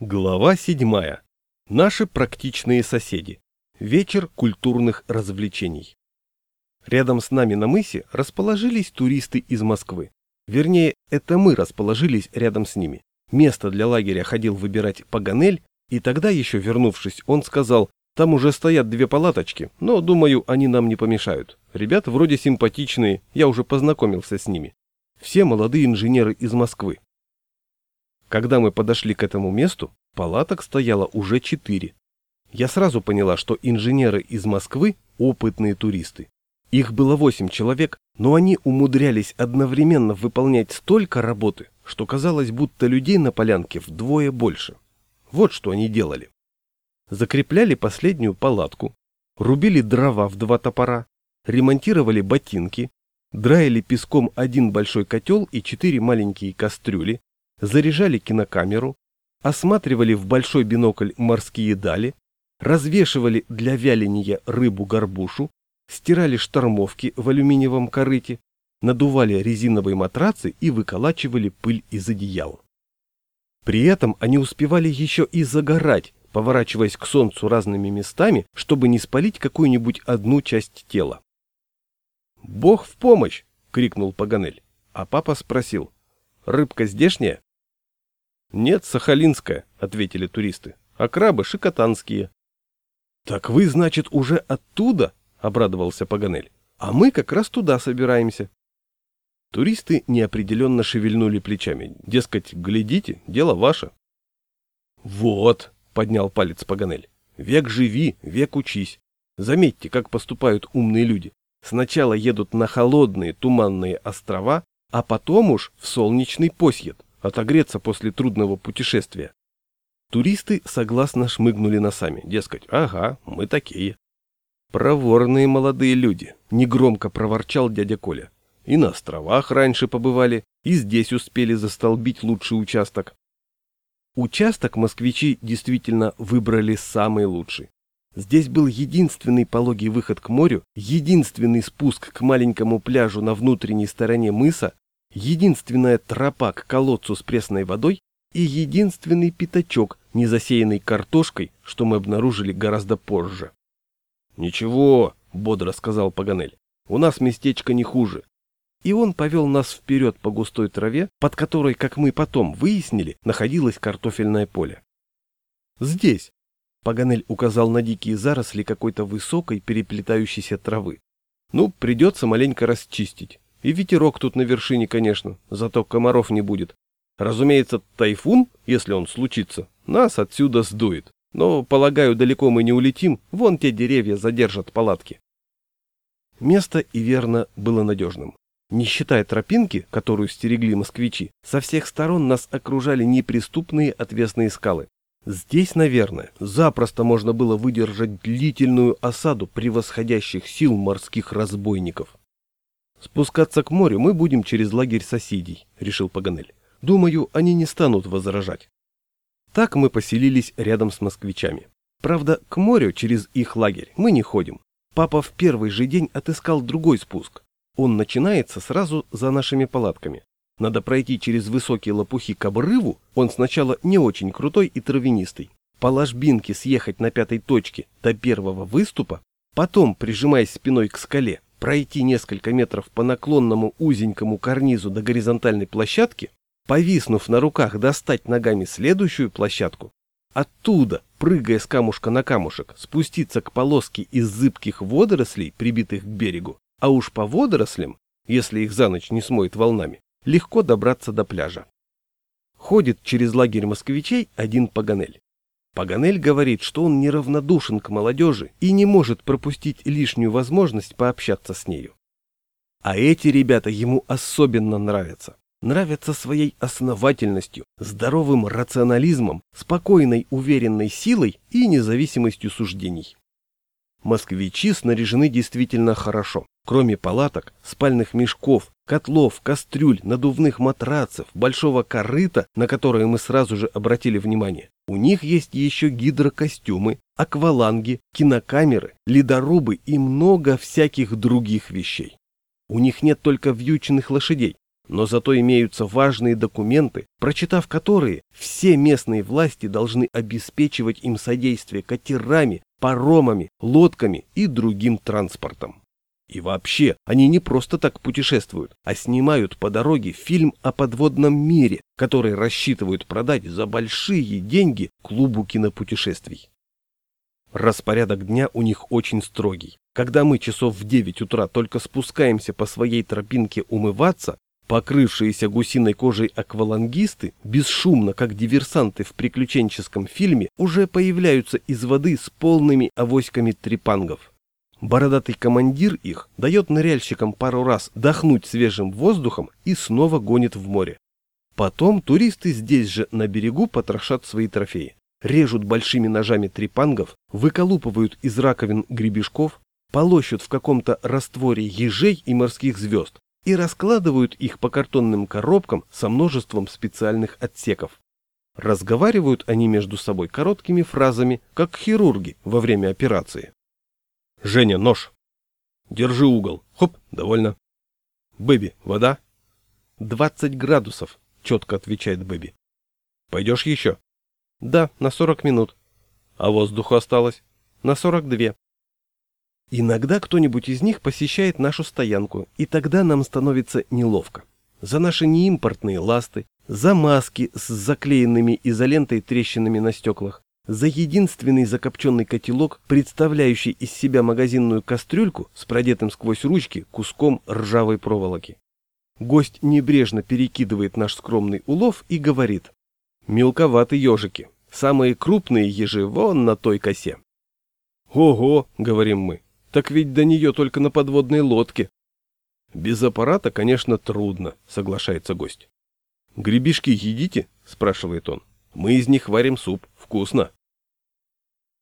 Глава седьмая. Наши практичные соседи. Вечер культурных развлечений. Рядом с нами на мысе расположились туристы из Москвы. Вернее, это мы расположились рядом с ними. Место для лагеря ходил выбирать Паганель, и тогда еще вернувшись, он сказал, там уже стоят две палаточки, но, думаю, они нам не помешают. Ребята вроде симпатичные, я уже познакомился с ними. Все молодые инженеры из Москвы. Когда мы подошли к этому месту, палаток стояло уже четыре. Я сразу поняла, что инженеры из Москвы – опытные туристы. Их было восемь человек, но они умудрялись одновременно выполнять столько работы, что казалось, будто людей на полянке вдвое больше. Вот что они делали. Закрепляли последнюю палатку, рубили дрова в два топора, ремонтировали ботинки, драили песком один большой котел и четыре маленькие кастрюли, заряжали кинокамеру, осматривали в большой бинокль морские дали, развешивали для вяления рыбу-горбушу, стирали штормовки в алюминиевом корыте, надували резиновые матрацы и выколачивали пыль из одеял. При этом они успевали еще и загорать, поворачиваясь к солнцу разными местами, чтобы не спалить какую-нибудь одну часть тела. «Бог в помощь!» — крикнул Паганель, а папа спросил. «Рыбка здешняя?» «Нет, сахалинская», — ответили туристы, — «а крабы шикотанские». «Так вы, значит, уже оттуда?» — обрадовался Паганель. «А мы как раз туда собираемся». Туристы неопределенно шевельнули плечами. Дескать, глядите, дело ваше. «Вот», — поднял палец Паганель, — «век живи, век учись. Заметьте, как поступают умные люди. Сначала едут на холодные туманные острова, а потом уж в солнечный посьед отогреться после трудного путешествия. Туристы согласно шмыгнули носами, дескать, ага, мы такие. Проворные молодые люди, негромко проворчал дядя Коля. И на островах раньше побывали, и здесь успели застолбить лучший участок. Участок москвичи действительно выбрали самый лучший. Здесь был единственный пологий выход к морю, единственный спуск к маленькому пляжу на внутренней стороне мыса, единственная тропа к колодцу с пресной водой и единственный пятачок, не засеянный картошкой, что мы обнаружили гораздо позже. «Ничего», — бодро сказал Паганель, — «у нас местечко не хуже». И он повел нас вперед по густой траве, под которой, как мы потом выяснили, находилось картофельное поле. «Здесь», — Паганель указал на дикие заросли какой-то высокой переплетающейся травы. «Ну, придется маленько расчистить. И ветерок тут на вершине, конечно, зато комаров не будет. Разумеется, тайфун, если он случится, нас отсюда сдует. Но, полагаю, далеко мы не улетим, вон те деревья задержат палатки. Место и верно было надежным. Не считая тропинки, которую стерегли москвичи, со всех сторон нас окружали неприступные отвесные скалы. Здесь, наверное, запросто можно было выдержать длительную осаду превосходящих сил морских разбойников. «Спускаться к морю мы будем через лагерь соседей», — решил Паганель. «Думаю, они не станут возражать». Так мы поселились рядом с москвичами. Правда, к морю через их лагерь мы не ходим. Папа в первый же день отыскал другой спуск. Он начинается сразу за нашими палатками. Надо пройти через высокие лопухи к обрыву, он сначала не очень крутой и травянистый. По ложбинке съехать на пятой точке до первого выступа, потом, прижимаясь спиной к скале, пройти несколько метров по наклонному узенькому карнизу до горизонтальной площадки, повиснув на руках, достать ногами следующую площадку, оттуда, прыгая с камушка на камушек, спуститься к полоске из зыбких водорослей, прибитых к берегу, а уж по водорослям, если их за ночь не смоет волнами, легко добраться до пляжа. Ходит через лагерь москвичей один Паганель. Паганель говорит, что он неравнодушен к молодежи и не может пропустить лишнюю возможность пообщаться с нею. А эти ребята ему особенно нравятся. Нравятся своей основательностью, здоровым рационализмом, спокойной уверенной силой и независимостью суждений. Москвичи снаряжены действительно хорошо. Кроме палаток, спальных мешков, котлов, кастрюль, надувных матрацев, большого корыта, на которое мы сразу же обратили внимание, у них есть еще гидрокостюмы, акваланги, кинокамеры, ледорубы и много всяких других вещей. У них нет только вьючных лошадей, но зато имеются важные документы, прочитав которые, все местные власти должны обеспечивать им содействие катерами, паромами, лодками и другим транспортом. И вообще, они не просто так путешествуют, а снимают по дороге фильм о подводном мире, который рассчитывают продать за большие деньги клубу кинопутешествий. Распорядок дня у них очень строгий. Когда мы часов в 9 утра только спускаемся по своей тропинке умываться, покрывшиеся гусиной кожей аквалангисты, бесшумно, как диверсанты в приключенческом фильме, уже появляются из воды с полными авоськами трепангов. Бородатый командир их дает ныряльщикам пару раз дохнуть свежим воздухом и снова гонит в море. Потом туристы здесь же на берегу потрошат свои трофеи. Режут большими ножами трепангов, выколупывают из раковин гребешков, полощут в каком-то растворе ежей и морских звезд и раскладывают их по картонным коробкам со множеством специальных отсеков. Разговаривают они между собой короткими фразами, как хирурги во время операции. «Женя, нож!» «Держи угол!» «Хоп, довольно!» «Бэби, вода?» «Двадцать градусов», — четко отвечает Бэби. «Пойдешь еще?» «Да, на сорок минут». «А воздуху осталось?» «На сорок две». Иногда кто-нибудь из них посещает нашу стоянку, и тогда нам становится неловко. За наши неимпортные ласты, за маски с заклеенными изолентой трещинами на стеклах, за единственный закопченный котелок, представляющий из себя магазинную кастрюльку с продетым сквозь ручки куском ржавой проволоки. Гость небрежно перекидывает наш скромный улов и говорит «Мелковаты ежики, самые крупные ежи вон на той косе». «Ого!» — говорим мы. Так ведь до нее только на подводной лодке. Без аппарата, конечно, трудно, соглашается гость. Гребешки едите? спрашивает он. Мы из них варим суп. Вкусно.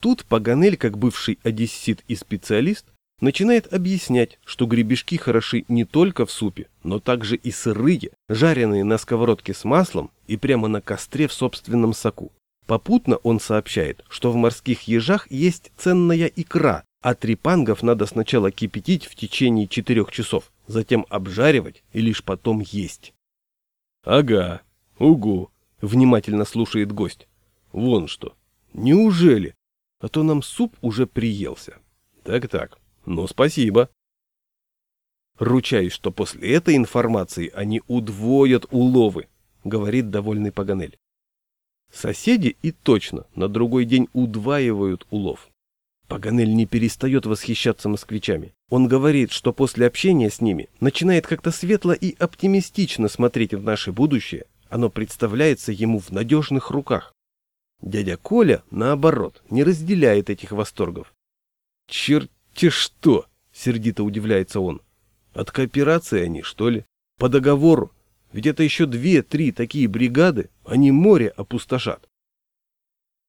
Тут Паганель, как бывший одессит и специалист, начинает объяснять, что гребешки хороши не только в супе, но также и сырые, жареные на сковородке с маслом и прямо на костре в собственном соку. Попутно он сообщает, что в морских ежах есть ценная икра, а трепангов надо сначала кипятить в течение четырех часов, затем обжаривать и лишь потом есть. Ага, угу, внимательно слушает гость. Вон что. Неужели? А то нам суп уже приелся. Так-так, ну спасибо. Ручаюсь, что после этой информации они удвоят уловы, говорит довольный Паганель. Соседи и точно на другой день удваивают улов. Паганель не перестает восхищаться москвичами. Он говорит, что после общения с ними начинает как-то светло и оптимистично смотреть в наше будущее, оно представляется ему в надежных руках. Дядя Коля, наоборот, не разделяет этих восторгов. «Черти что!» — сердито удивляется он. «От кооперации они, что ли? По договору? Ведь это еще две-три такие бригады, они море опустошат.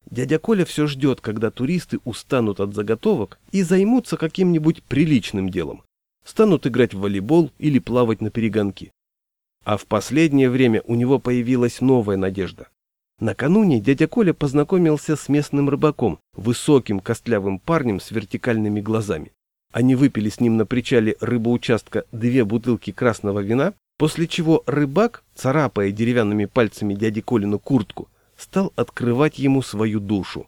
Дядя Коля все ждет, когда туристы устанут от заготовок и займутся каким-нибудь приличным делом. Станут играть в волейбол или плавать на перегонки. А в последнее время у него появилась новая надежда. Накануне дядя Коля познакомился с местным рыбаком, высоким костлявым парнем с вертикальными глазами. Они выпили с ним на причале рыбоучастка две бутылки красного вина, после чего рыбак, царапая деревянными пальцами дяди Колину куртку, стал открывать ему свою душу.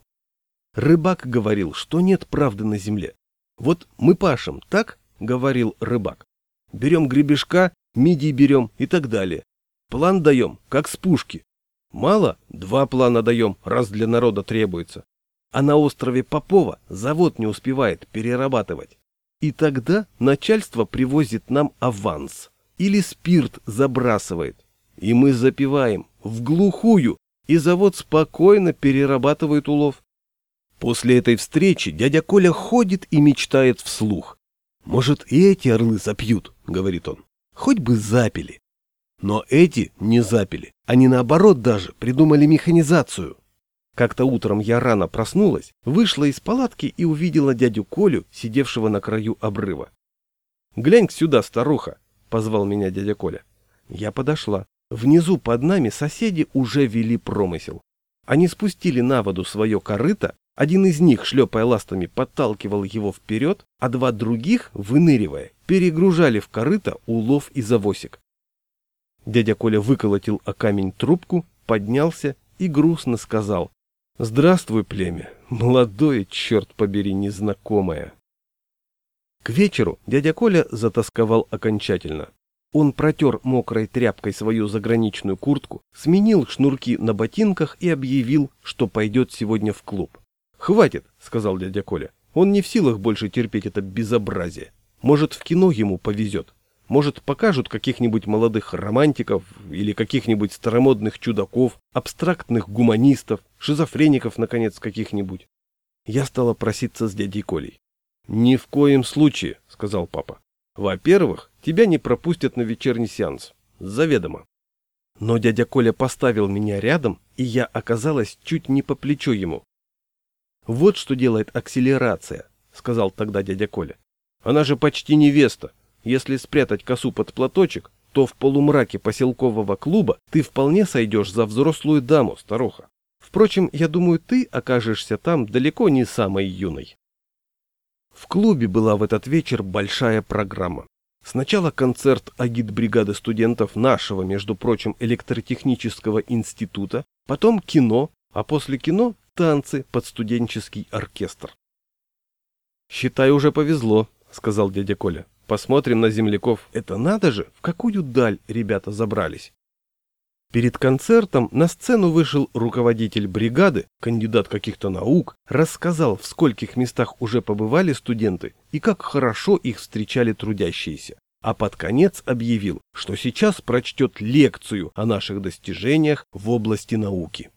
Рыбак говорил, что нет правды на земле. Вот мы пашем, так? — говорил рыбак. Берем гребешка, мидий берем и так далее. План даем, как с пушки. Мало? Два плана даем, раз для народа требуется. А на острове Попова завод не успевает перерабатывать. И тогда начальство привозит нам аванс. Или спирт забрасывает. И мы запиваем. В глухую и завод спокойно перерабатывает улов. После этой встречи дядя Коля ходит и мечтает вслух. «Может, и эти орлы запьют», — говорит он. «Хоть бы запили». Но эти не запили. Они наоборот даже придумали механизацию. Как-то утром я рано проснулась, вышла из палатки и увидела дядю Колю, сидевшего на краю обрыва. «Глянь сюда, старуха!» — позвал меня дядя Коля. Я подошла. Внизу под нами соседи уже вели промысел. Они спустили на воду свое корыто, один из них, шлепая ластами, подталкивал его вперед, а два других, выныривая, перегружали в корыто улов из авосик. Дядя Коля выколотил о камень трубку, поднялся и грустно сказал. «Здравствуй, племя, молодое, черт побери, незнакомое». К вечеру дядя Коля затасковал окончательно. Он протер мокрой тряпкой свою заграничную куртку, сменил шнурки на ботинках и объявил, что пойдет сегодня в клуб. «Хватит», — сказал дядя Коля, — «он не в силах больше терпеть это безобразие. Может, в кино ему повезет. Может, покажут каких-нибудь молодых романтиков или каких-нибудь старомодных чудаков, абстрактных гуманистов, шизофреников, наконец, каких-нибудь». Я стала проситься с дядей Колей. «Ни в коем случае», — сказал папа. Во-первых, тебя не пропустят на вечерний сеанс. Заведомо. Но дядя Коля поставил меня рядом, и я оказалась чуть не по плечу ему. «Вот что делает акселерация», — сказал тогда дядя Коля. «Она же почти невеста. Если спрятать косу под платочек, то в полумраке поселкового клуба ты вполне сойдешь за взрослую даму, старуха. Впрочем, я думаю, ты окажешься там далеко не самой юной». В клубе была в этот вечер большая программа. Сначала концерт агит-бригады студентов нашего, между прочим, электротехнического института, потом кино, а после кино танцы под студенческий оркестр. «Считай, уже повезло», — сказал дядя Коля. «Посмотрим на земляков. Это надо же, в какую даль ребята забрались». Перед концертом на сцену вышел руководитель бригады, кандидат каких-то наук, рассказал, в скольких местах уже побывали студенты и как хорошо их встречали трудящиеся. А под конец объявил, что сейчас прочтет лекцию о наших достижениях в области науки.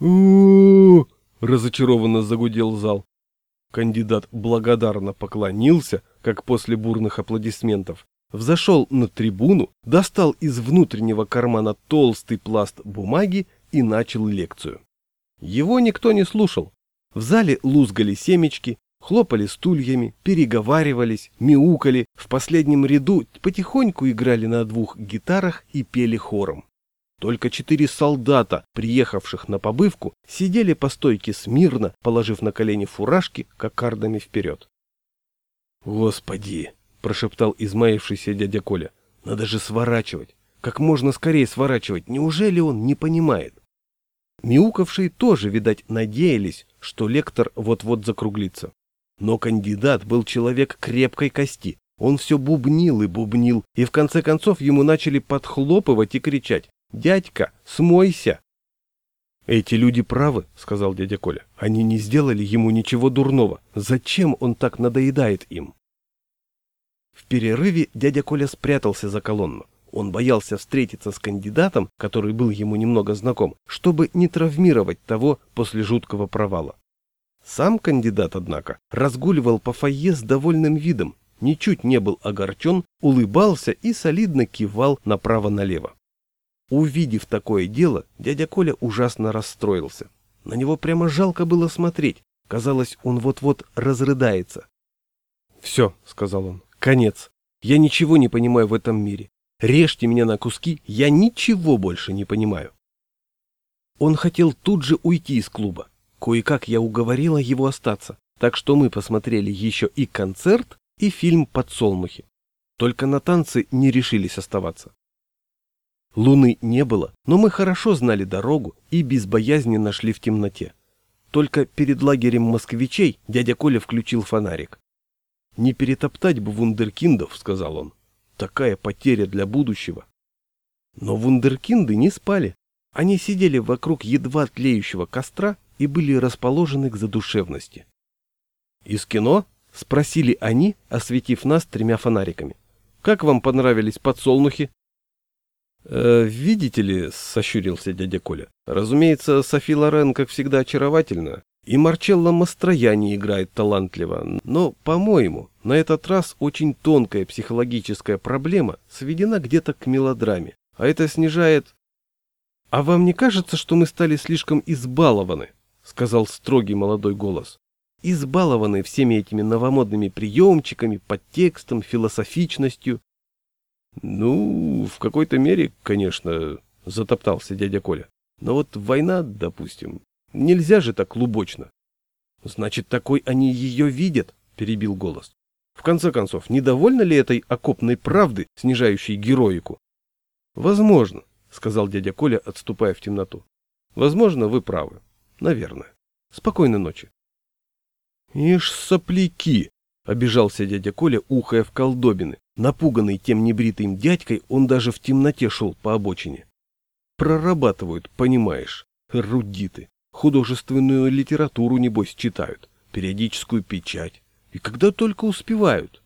у разочарованно загудел зал. Кандидат благодарно поклонился, как после бурных аплодисментов, взошел на трибуну, достал из внутреннего кармана толстый пласт бумаги и начал лекцию. Его никто не слушал. В зале лузгали семечки, хлопали стульями, переговаривались, мяукали, в последнем ряду потихоньку играли на двух гитарах и пели хором. Только четыре солдата, приехавших на побывку, сидели по стойке смирно, положив на колени фуражки кокардами вперед. «Господи!» — прошептал измаившийся дядя Коля. «Надо же сворачивать! Как можно скорее сворачивать! Неужели он не понимает?» Мяукавшие тоже, видать, надеялись, что лектор вот-вот закруглится. Но кандидат был человек крепкой кости. Он все бубнил и бубнил, и в конце концов ему начали подхлопывать и кричать «Дядька, смойся!» «Эти люди правы», — сказал дядя Коля. «Они не сделали ему ничего дурного. Зачем он так надоедает им?» В перерыве дядя Коля спрятался за колонну. Он боялся встретиться с кандидатом, который был ему немного знаком, чтобы не травмировать того после жуткого провала. Сам кандидат, однако, разгуливал по фойе с довольным видом, ничуть не был огорчен, улыбался и солидно кивал направо-налево. Увидев такое дело, дядя Коля ужасно расстроился. На него прямо жалко было смотреть. Казалось, он вот-вот разрыдается. «Все», — сказал он, Конец. Я ничего не понимаю в этом мире. Режьте меня на куски, я ничего больше не понимаю. Он хотел тут же уйти из клуба. Кое-как я уговорила его остаться, так что мы посмотрели еще и концерт, и фильм «Подсолнухи». Только на танцы не решились оставаться. Луны не было, но мы хорошо знали дорогу и без боязни нашли в темноте. Только перед лагерем москвичей дядя Коля включил фонарик. «Не перетоптать бы вундеркиндов», — сказал он. «Такая потеря для будущего». Но вундеркинды не спали. Они сидели вокруг едва тлеющего костра и были расположены к задушевности. «Из кино?» — спросили они, осветив нас тремя фонариками. «Как вам понравились подсолнухи?» «Э, «Видите ли», — сощурился дядя Коля, — «разумеется, Софи Лорен, как всегда, очаровательна, и Марчелло Мастрояни играет талантливо, но, по-моему, на этот раз очень тонкая психологическая проблема сведена где-то к мелодраме, а это снижает... «А вам не кажется, что мы стали слишком избалованы?» — сказал строгий молодой голос. «Избалованы всеми этими новомодными приемчиками, подтекстом, философичностью». «Ну, в какой-то мере, конечно», — затоптался дядя Коля. «Но вот война, допустим, Нельзя же так клубочно. Значит, такой они ее видят, перебил голос. В конце концов, недовольна ли этой окопной правды, снижающей героику? Возможно, сказал дядя Коля, отступая в темноту. Возможно, вы правы. Наверное. Спокойной ночи. Ишь, сопляки! Обижался дядя Коля, ухая в колдобины. Напуганный тем небритым дядькой, он даже в темноте шел по обочине. Прорабатывают, понимаешь, рудиты. Художественную литературу, небось, читают, периодическую печать. И когда только успевают.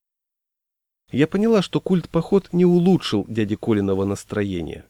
Я поняла, что культ-поход не улучшил дяди Колиного настроения.